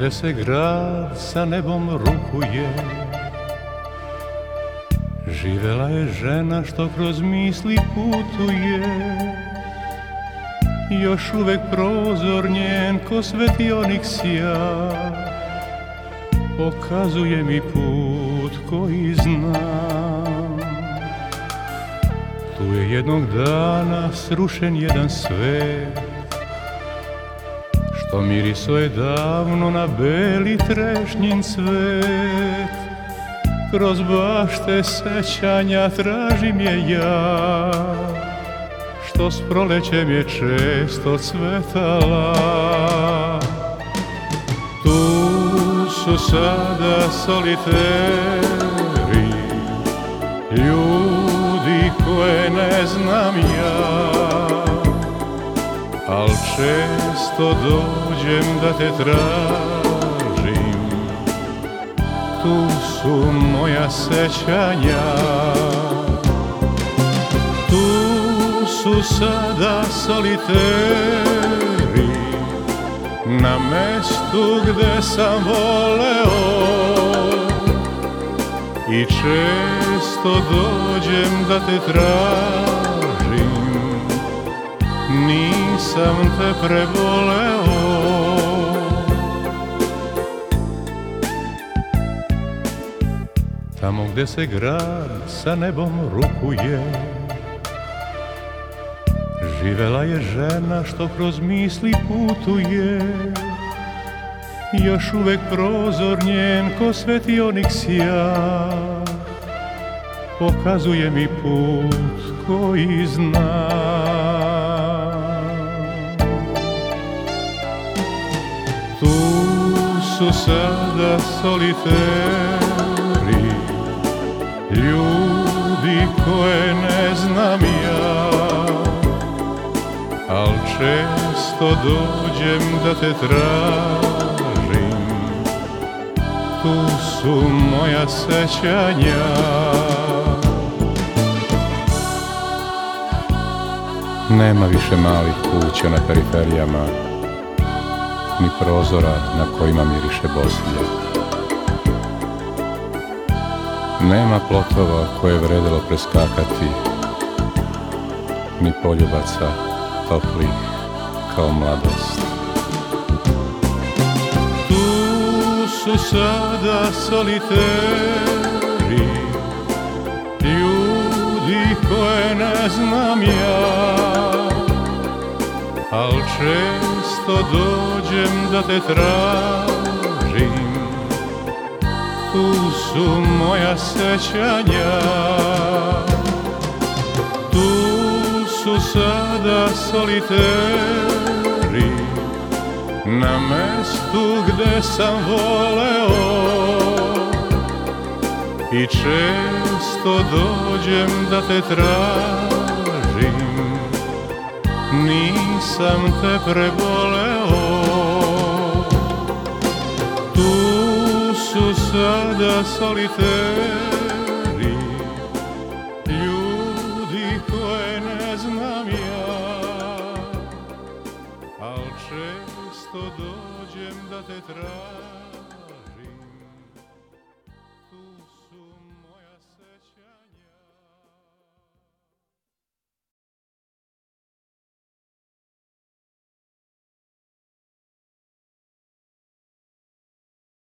gde se grad sa nebom rukuje Živela je žena što kroz misli putuje. Još uvek prozor njen ko svetionik sja Pokazuje mi put koji znam. Tu je jednog dana srušen jedan svet Što miriso je davno na beli trešnjin cvet Kroz bašte sećanja tražim je ja. Što s prolećem je često cvetala. Tu su sada soliteri Ljudi koje ne znam ja. Al dođem da te tražim. Tu su moja sećanja. Tu su sada soliteri Na mestu gde sam voleo. I često dođem da te tražim Nisam te preboleo. Tamo gde se grad sa nebom rukuje Živela je žena što kroz misli putuje. Još uvek prozor njen ko svetionik sja Pokazuje mi put koji znam su sada soliteri Ljudi koje ne znam ja Al često dođem da te tražim. Tu su moja sećanja. Nema više malih kuća na periferijama Ni prozora na kojima miriše Bosiljak Nema plotova koje je vredelo preskakati Ni poljubaca toplih kao mladost. Tu su sada soliteri Ljudi koje ne znam ja Al često dođem da te tražim. Tu su moja sećanja. Tu su sada soliteri. Na mestu gde sam voleo. I često dođem da te tražim. Nisam te preboleo sada soliteri. Ljudi koje ne znam ja Al često dođem da te tražim